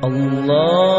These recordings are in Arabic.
Allah.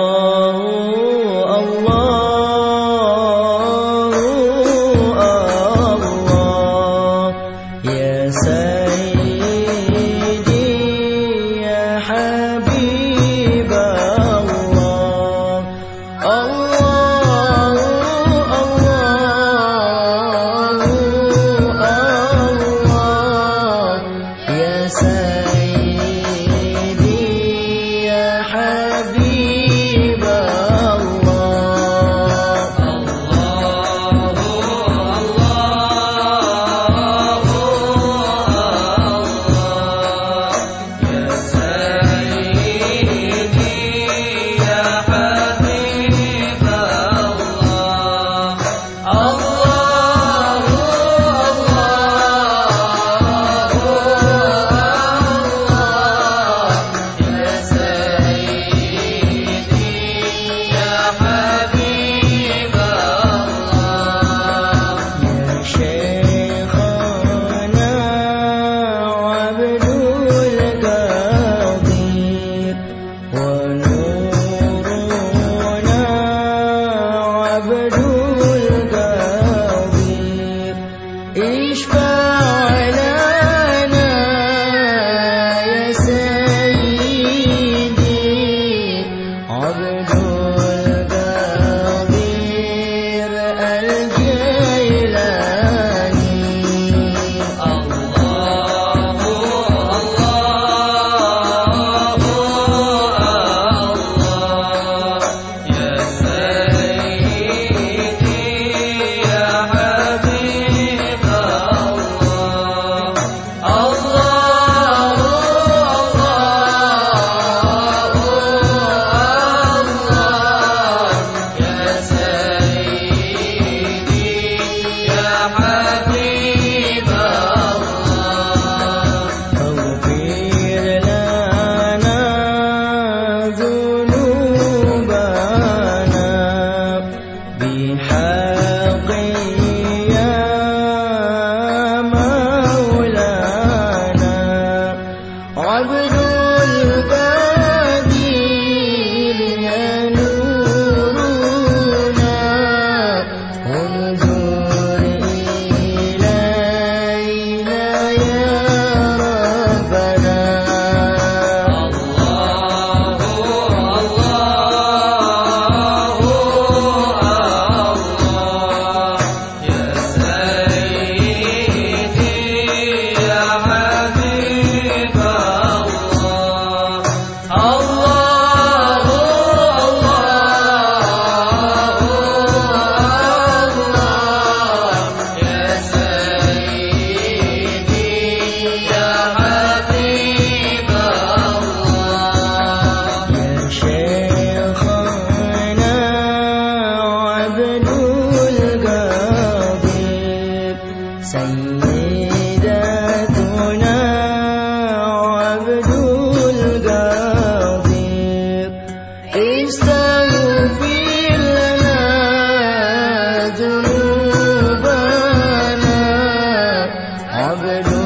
I've been.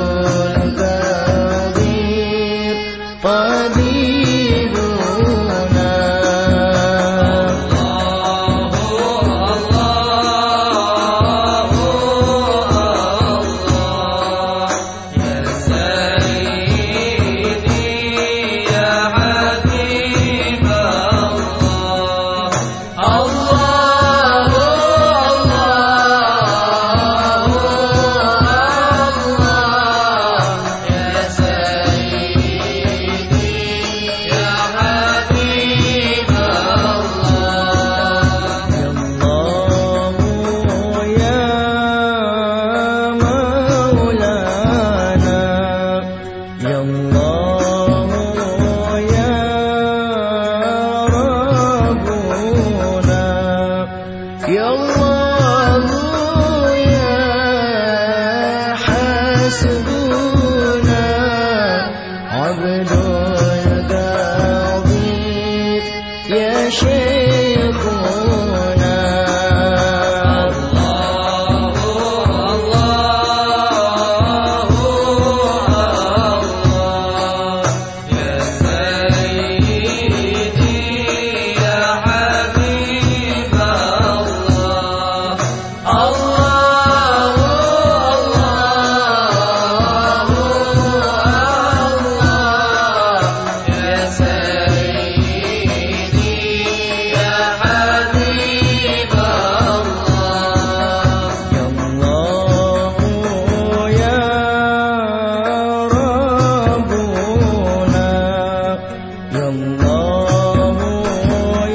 يا الله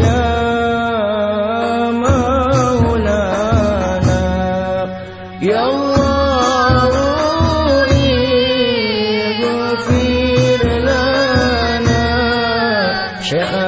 يا مولانا. يا الله اغفر لنا. شيخنا